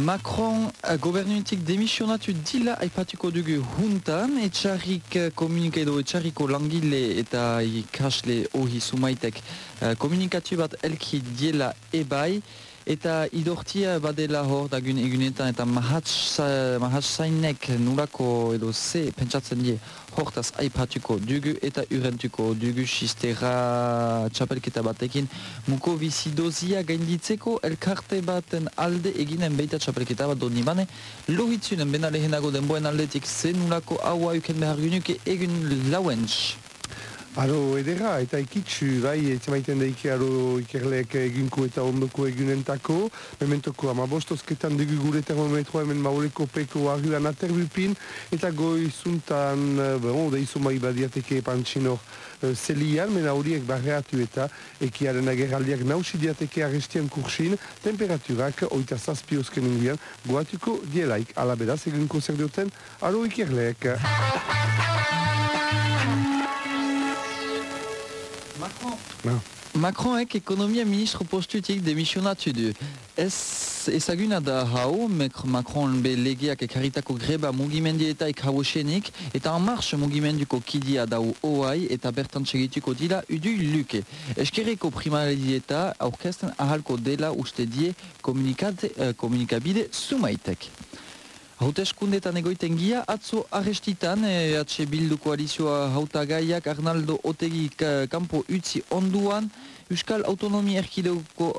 Macron gobernuetik demisionatu dila aipatuko dugu juntan, etxarrik uh, komunika edo etxarriko langile eta ikasle ohi sumaitek komunikatu bat elki diela ebai, eta idortia badela hor dagun egunetan eta mahatz zainek nulako edo ze pentsatzen die hortaz aipatuko dugu eta urentuko dugu sistera txapelketa batekin. Muko bizidozia gainditzeko elkarte baten alde eginen beita txapelketa bat doni bane. Lohitzunen bena lehenago denboen aldetik ze nulako haua uken behar gynuke egun lauentz Aro, edera, eta ikitsu, bai, etzemaiten daike aro ikerleek eginko eta ondoko egunentako. Mementoko amabostozketan dugu gure termometroa hemen mauleko peko arguan aterbupin. Eta goi zuntan, bon, da izo mai badiateke pantxino uh, zelian, mena horiek barreatu eta ekiaren agerraldiak nausi diateke arrestian kursin, temperaturak oita zazpi osken inguian, goatuko dielaik alaberaz eginko zer duten, aro ikerleek. Macronek ekonomia ministro postutik demisionatu du. Ez ezaguna da hau, Macron be legeak ekarritako greba mugimendietaik hausenik, eta marche mugimenduko kidia dau oai eta bertan segituko dira udu luke. Eskerreko primaredieta aurkesten ahalko dela uste die eh, komunikabide sumaitek. Hauteskundetan egoiten gia, atzo arrestitan, EH Bildu koalizioa hautagaiak Arnaldo Otegi kampo utzi onduan, Euskal Autonomi Erkidegoko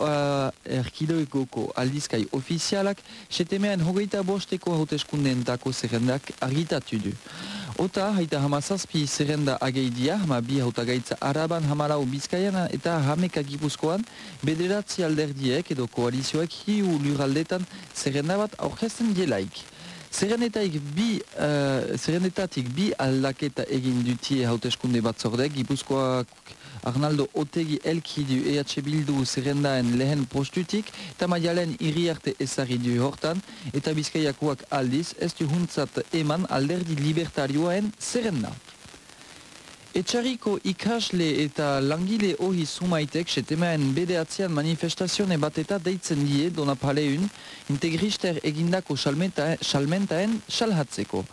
uh, aldizkai ofizialak, setemean hogeita bosteko hauteskundentako zerrendak argitatu du. Ota, haita hamazazpi zerrenda ageidia, hama bi hautagaitza araban hamalau bizkaian eta hameka gipuzkoan, bederatzi alderdiek edo koalizioak hiu luraldetan zerrenda bat aurkesten dielaik. Zerrenetatik bi, uh, bi aldaketa egin dutie hauteskunde batzorde, Gipuzkoak Arnaldo Otegi elkidu EH Bildu zerrendaen lehen postutik, eta maialen iriarte ezari du hortan, eta bizkaiakoak aldiz, ez du huntzat eman alderdi libertarioaen zerrenda. Etxarriko ikasle eta langile hori sumaitek setemaen bedeatzean manifestazione bat eta deitzen die dona paleun integrister egindako salmentaen salhatzeko.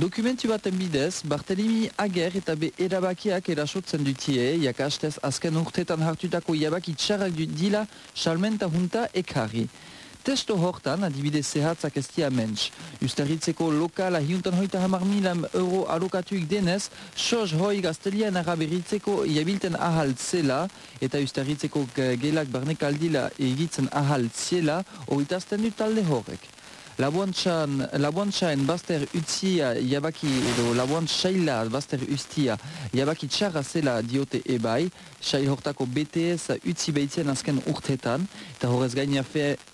Dokumentu baten bidez, Bartelimi Ager eta be erabakiak erasotzen dutie, jakastez azken urtetan hartutako jabaki txarrak dila salmenta junta ekarri. Testo hortan, adibide zehatzak ez dia mentz. Ustarritzeko lokala hiuntan hoita hamar milam euro alokatuik denez, soz hoi gaztelian araberitzeko iabilten ahal zela, eta ustarritzeko gelak barnekaldila egitzen ahal zela, horitazten dut talde horrek. Labuantxaen baster utzia jabaki edo labuantxaila baster ustia. Jabaki txarra zela diote ebai, xail hortako BTS utzi behitzen azken urtetan, eta horrez gaina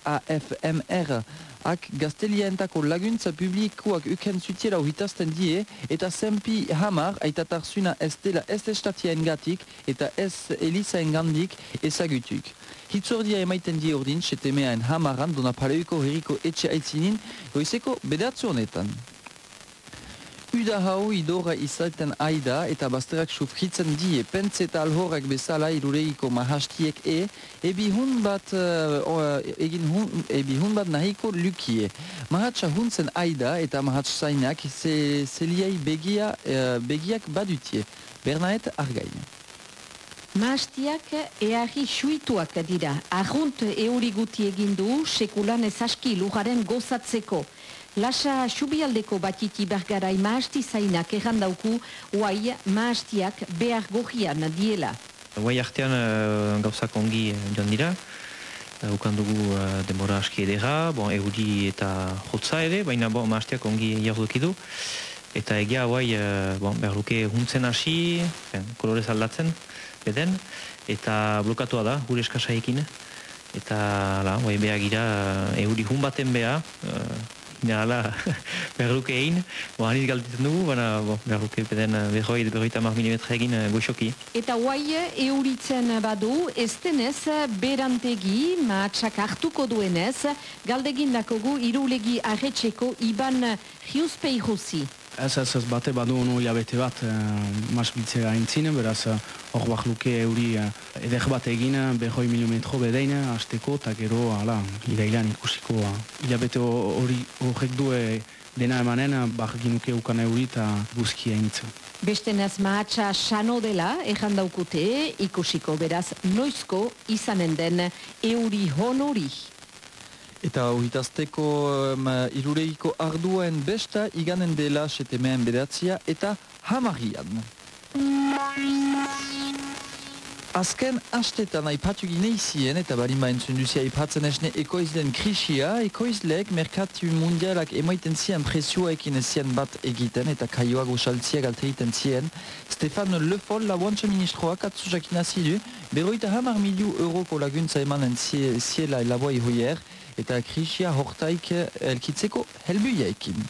AFMR ak gazteliaentako laguntza publikoak uken zutiela uhitazten die, eta zenpi hamar aitatar zuna ez dela ez estatiaen gatik eta ez elizaen gandik ezagutuk. Hitzordia emaiten die ordin, setemeaen hamaran, dona paleuko herriko etxe aitzinin, goizeko bedatzu honetan. Uda hau idora izaten aida eta bazterak sufritzen die pentsa eta alhorak bezala irureiko mahastiek e, ebi hun bat, uh, egin hun, ebi hun bat nahiko lukie. Mahatsa huntzen aida eta mahatsa zainak se, seliai begia, uh, begiak badutie. Bernaet argain. Maastiak earri suituak dira. Arrunt euri guti egindu, sekulan ezaski lujaren gozatzeko. Lasa subialdeko batiti bergarai maasti zainak errandauku, uai maastiak behar gohian diela. Uai artean uh, gauzak ongi uh, joan dira. Uh, ukan dugu uh, demora aski edera, bon, euri eta hotza ere, baina bon, maastiak ongi jardukidu. Eta egia uai uh, bon, behar luke huntzen hasi, kolorez aldatzen beden, eta blokatua da, gure eskasaekin. Eta, la, bai, beha gira, euri hun baten beha, uh, Hala, berruke egin, bo, haniz galditzen dugu, baina bo, berruke beden berroi edo berroita mar milimetra egin goxoki. Eta guai euritzen badu, ez denez berantegi, maatsak hartuko duenez, galdegin dakogu irulegi arretxeko iban jiuzpei Ez, ez, ez, bate badu ono jabete bat e, mas biltzera entzine, beraz hor bak luke euri e, eder bat egin behoi milimetro bedein hasteko eta gero ala, irailan ikusiko hilabete hori horrek du dena emanen bak ginuke ukan euri eta guzkia initzen. Beste naz mahatsa sano dela, ejan daukute, ikusiko beraz noizko izanen den euri honori. Eta horritazteko um, irureiko arduen besta iganen dela setemeen beratzia eta hamarian. Azken astetan aipatu gineizien eta balin ba entzun duzia aipatzen esne ekoizlen krisia, ekoizlek merkatu mundialak emaiten zien presioekin ezien bat egiten eta kaioak usaltziak alteriten zien. Stefan Lefol, la wantxa ministroak atzu jakin azidu, beroita hamar miliu euroko laguntza emanen ziela elaboi hoier eta krisia hortaik elkitzeko helbuiaekin.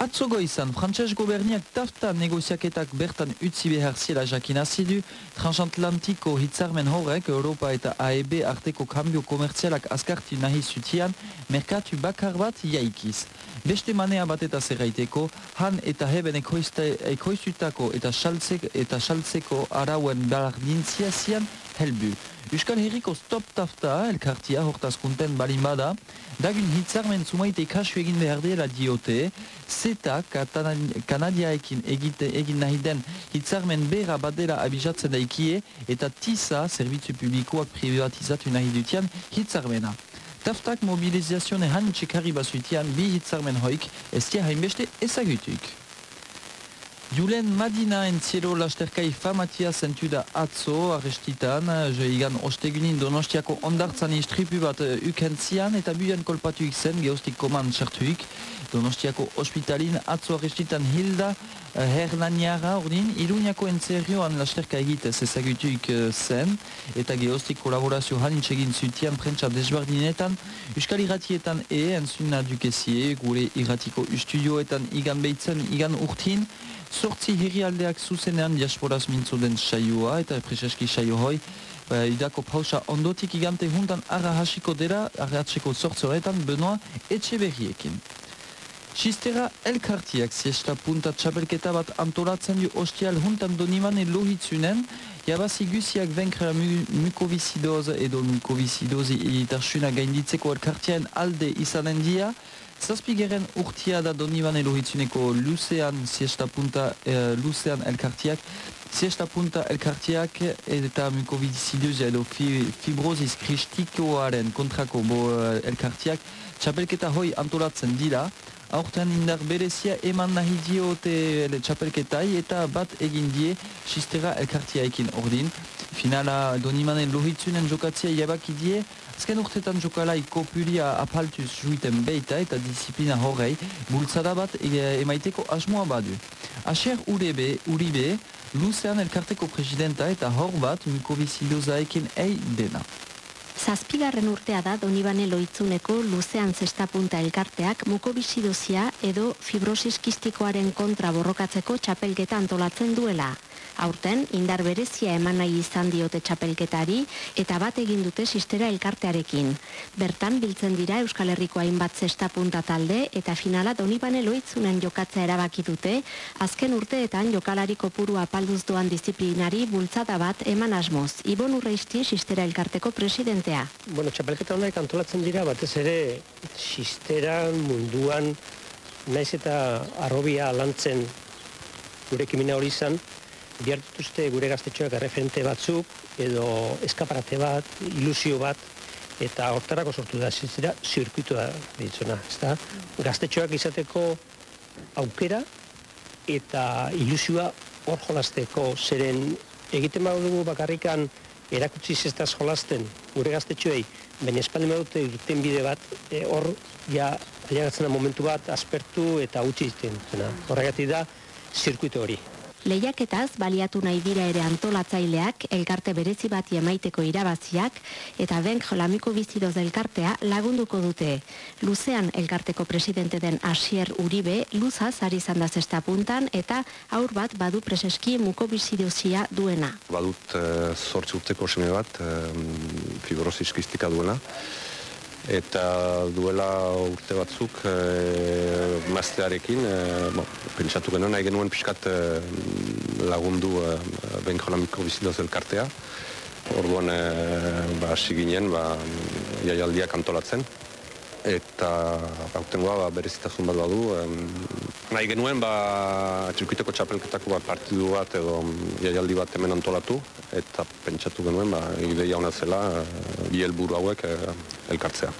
Atzogo izan, frantses goberniak tafta negoziaketak bertan utzi behar ziela jakin azidu, transatlantiko hitzarmen horrek Europa eta AEB arteko kambio komertzialak askartu nahi zutian, merkatu bakar bat jaikiz. Beste manea bat eta zerraiteko, han eta heben ekoizutako eta saltzeko, arauen bardintzia zian helbu. Euskal Herriko stop tafta elkartia hortazkunten balin bada, dagun hitzarmen zumaite kasu egin behar dela diote, zeta kanadiaekin egin nahi den hitzarmen bera badela abizatzen daikie, eta tisa, servizio publikoak privatizatu nahi dutian, hitzarmena. Taftak mobilizazione han txekarri basuitian bi hitzarmen hoik, ez hainbeste ezagutuk. Julen Madina en cielo lasterkai famatia zentu da atzo arrestitan, je igan ostegunin donostiako ondartzan istripu bat uh, ukentzian eta buien kolpatu ikzen geostik koman txartuik. Donostiako ospitalin atzo arrestitan hilda uh, hernaniara ordin, iluniako entzerioan lasterka egitez ezagutuik uh, zen eta geostik kolaborazio hanitz egin zutian prentsa desbardinetan, Euskal irratietan e entzuna dukezie, gure irratiko ustudioetan igan behitzen igan urtin, Sortzi herrialdeak zuzenean diasporaz mintzo den saioa eta prezeski saio hoi. Ba, idako pausa ondotik igante hundan arra hasiko dira, arratzeko sortzoretan benoa etxe berriekin. Sistera elkartiak ziesta punta txabelketa bat antolatzen du ostial huntan donimane lohitzunen, jabazi guziak venkra mukovizidoz edo mukovizidozi editarsuna gainditzeko elkartiaen alde izanen dia, Zazpigeren urtia da doniban elohitzuneko luzean siesta punta eh, luzean elkartiak. Siesta punta elkartiak eta mukovidizidioz edo fi, fibrozis kristikoaren kontrako bo uh, elkartiak. Txapelketa hoi antolatzen dira. Aurten indar berezia eman nahi diote txapelketai eta bat egin die sistera elkartiaekin ordin. Finala donimanen lohitzunen jokatzia jabaki die, Azken urtetan jokalai kopuria apaltuz juiten beita eta disiplina horrei bultzada bat emaiteko asmoa badu. Aser Urebe, Uribe, luzean elkarteko presidenta eta hor bat mukovizilozaekin ei dena. Zazpigarren urtea da Donibane loitzuneko luzean zestapunta elkarteak mukobisidozia edo fibrosis kistikoaren kontra borrokatzeko txapelgeta antolatzen duela. Aurten, indar berezia eman nahi izan diote txapelketari eta bat egin dute sistera elkartearekin. Bertan, biltzen dira Euskal Herriko hainbat zesta punta talde eta finala donibane loitzunen jokatza erabaki dute, azken urteetan jokalari kopuru apalduz doan disiplinari bultzada bat eman asmoz. Ibon Urreisti sistera elkarteko presidentea. Bueno, txapelketa honek antolatzen dira batez ere sistera munduan naiz eta arrobia lantzen gure hori izan, bihartutuzte gure gaztetxoak erreferente batzuk, edo eskaparate bat, ilusio bat, eta hortarako sortu da zizera, zirkuitu da ditzuna, ezta? Gaztetxoak izateko aukera, eta ilusioa hor jolasteko, zeren egiten badu dugu bakarrikan erakutsi zestaz jolasten gure gaztetxoei, baina espaldi dute egiten bide bat, e, hor ja aliagatzen da momentu bat aspertu eta utzi ziten. Horregatik da, zirkuitu hori. Lehiaketaz baliatu nahi dira ere antolatzaileak elkarte berezi bati emaiteko irabaziak eta benk jolamiko bizidoz elkartea lagunduko dute. Luzean elkarteko presidente den Asier Uribe, luzaz ari zandaz estapuntan eta aur bat badu preseski muko bizidozia duena. Badut uh, urteko seme bat, uh, fibrosis duena, eta duela urte batzuk e, maztearekin, e, bon, pentsatu genuen nahi genuen pixkat e, lagundu e, benkolamiko bizidoz elkartea. Orduan, e, ba, ginen, ba, jaialdiak antolatzen eta aurtengoa ba, berezitasun bat badu. nahi genuen, ba, txirkuiteko txapelketako bat partidu bat edo jaialdi bat hemen antolatu, eta pentsatu genuen, ba, ideia hona zela, bi helburu hauek e, elkartzea.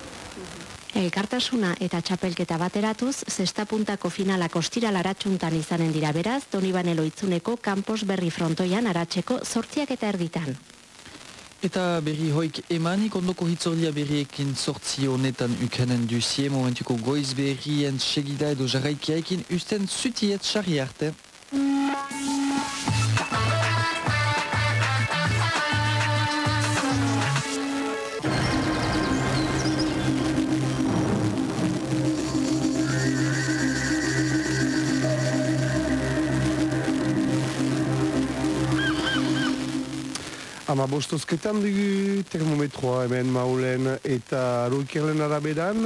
Elkartasuna eta txapelketa bateratuz, zesta puntako finalak ostira laratxuntan izanen dira beraz, Donibanelo itzuneko kampos berri frontoian aratzeko sortziak eta erditan. Eta berri hoik emanik ondoko hitzordia berriekin sortzi honetan ukenen duzie momentuko goiz berrien segida edo jarraikiaikin usten zutiet xarri arte. Ama bostozketan dugu termometroa hemen maulen eta roikerlen araberan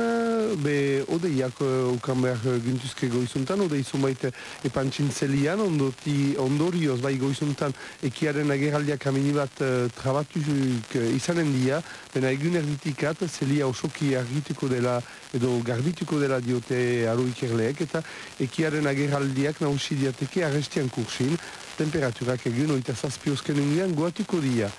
be odeiak uh, ukan behar gintuzke goizuntan, odei zumait epantxin zelian, ondoti, ondorioz bai goizuntan ekiaren ageraldiak amini bat uh, trabatuk izanen dia, bena egun erditikat zelia osoki argituko dela edo garbituko dela diote aroikerleek eta ekiaren ageraldiak nausi diateke arrestian kursin, temperaturak egin oita zazpiozken ingian goatuko dia.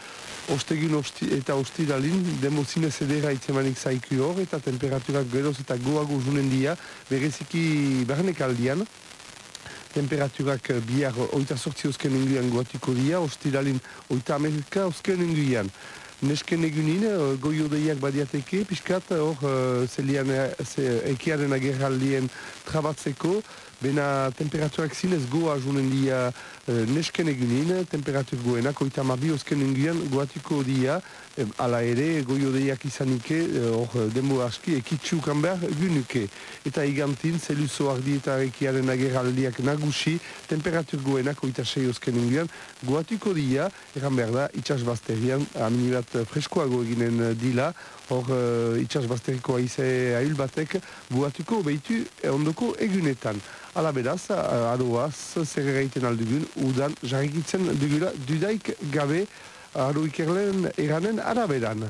Ostegin osti, eta ostiralin, demozinez edera itzemanik zaiku hor, eta temperaturak geroz eta goago junen dia, bereziki barnek aldian. Temperaturak bihar oita sortzi ozken ingian goatuko dia, ostiralin oita amerika ozken ingian. Nesken egunin, goio deiak badiateke, piskat hor, zelian ekiaren agerraldien trabatzeko, Bena temperaturak zinez goa junen dia nesken egunin, temperatur goenak, oita mabi osken ingian goatiko dia, ala ere goio deiak izanike, hor e, denbo aski, ekitsu behar gunuke. Eta igantin, zeluzo ardi eta ekiaren ageraldiak nagusi, temperatur goenak oita sei osken ingian, goatiko dia, eran behar da, itxas basterian, aminibat freskoago eginen dila, hor uh, itxas basteriko aize ahil batek, goatuko behitu ondoko egunetan. Ala beraz, adoaz, zer egiten aldugun, udan jarrikitzen dugula dudaik gabe aroikerlen eranen araberan.